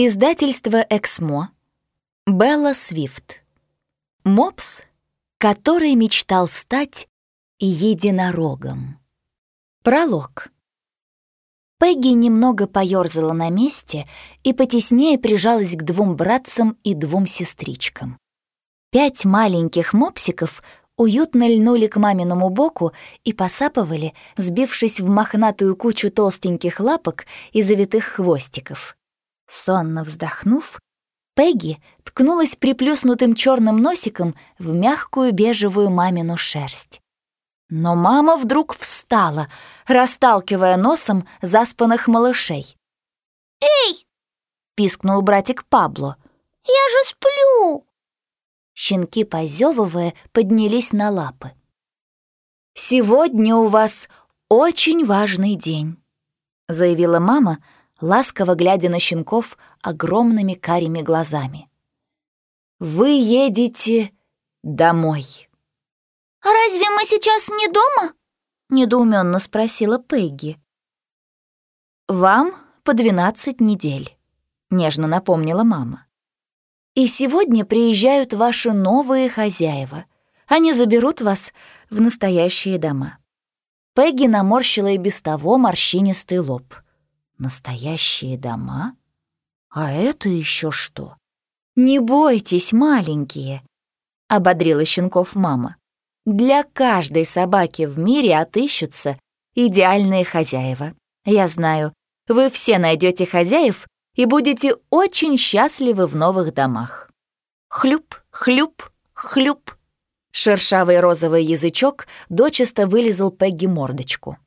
Издательство «Эксмо». Белла Свифт. Мопс, который мечтал стать единорогом. Пролог. Пегги немного поёрзала на месте и потеснее прижалась к двум братцам и двум сестричкам. Пять маленьких мопсиков уютно льнули к маминому боку и посапывали, сбившись в мохнатую кучу толстеньких лапок и завитых хвостиков. Сонно вздохнув, Пегги ткнулась приплюснутым черным носиком в мягкую бежевую мамину шерсть. Но мама вдруг встала, расталкивая носом заспанных малышей. «Эй!» — пискнул братик Пабло. «Я же сплю!» Щенки, позевывая, поднялись на лапы. «Сегодня у вас очень важный день», — заявила мама, — ласково глядя на щенков огромными карими глазами. «Вы едете домой». «А разве мы сейчас не дома?» — недоуменно спросила Пегги. «Вам по двенадцать недель», — нежно напомнила мама. «И сегодня приезжают ваши новые хозяева. Они заберут вас в настоящие дома». Пегги наморщила и без того морщинистый лоб — Настоящие дома? А это еще что? Не бойтесь, маленькие, ободрила щенков мама. Для каждой собаки в мире отыщутся идеальные хозяева. Я знаю, вы все найдете хозяев и будете очень счастливы в новых домах. Хлюп, хлюп, хлюп. Шершавый розовый язычок дочисто вылезал Пегги мордочку.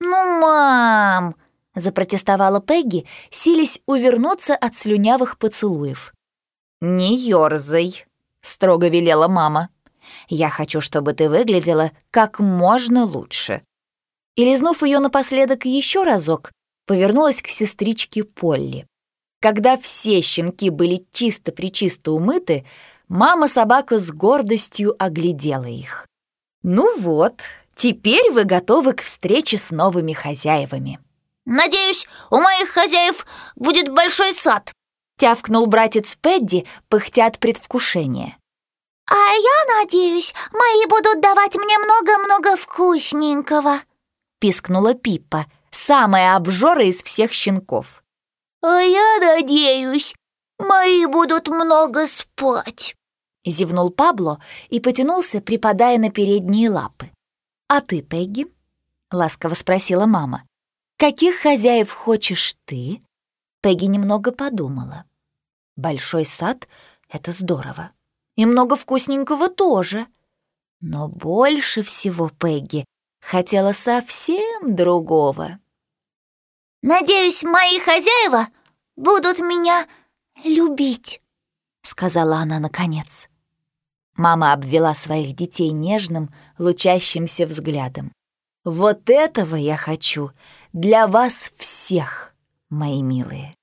«Ну, мам!» Запротестовала Пегги, сились увернуться от слюнявых поцелуев. «Не ёрзай», — строго велела мама. «Я хочу, чтобы ты выглядела как можно лучше». И, лизнув ее напоследок еще разок, повернулась к сестричке Полли. Когда все щенки были чисто-причисто умыты, мама-собака с гордостью оглядела их. «Ну вот, теперь вы готовы к встрече с новыми хозяевами». «Надеюсь, у моих хозяев будет большой сад», — тявкнул братец Пэдди, пыхтя от предвкушения. «А я надеюсь, мои будут давать мне много-много вкусненького», — пискнула Пиппа, самая обжора из всех щенков. «А я надеюсь, мои будут много спать», — зевнул Пабло и потянулся, припадая на передние лапы. «А ты, Пегги?» — ласково спросила мама. «Каких хозяев хочешь ты?» Пегги немного подумала. «Большой сад — это здорово. И много вкусненького тоже. Но больше всего Пегги хотела совсем другого». «Надеюсь, мои хозяева будут меня любить», — сказала она наконец. Мама обвела своих детей нежным, лучащимся взглядом. «Вот этого я хочу для вас всех, мои милые.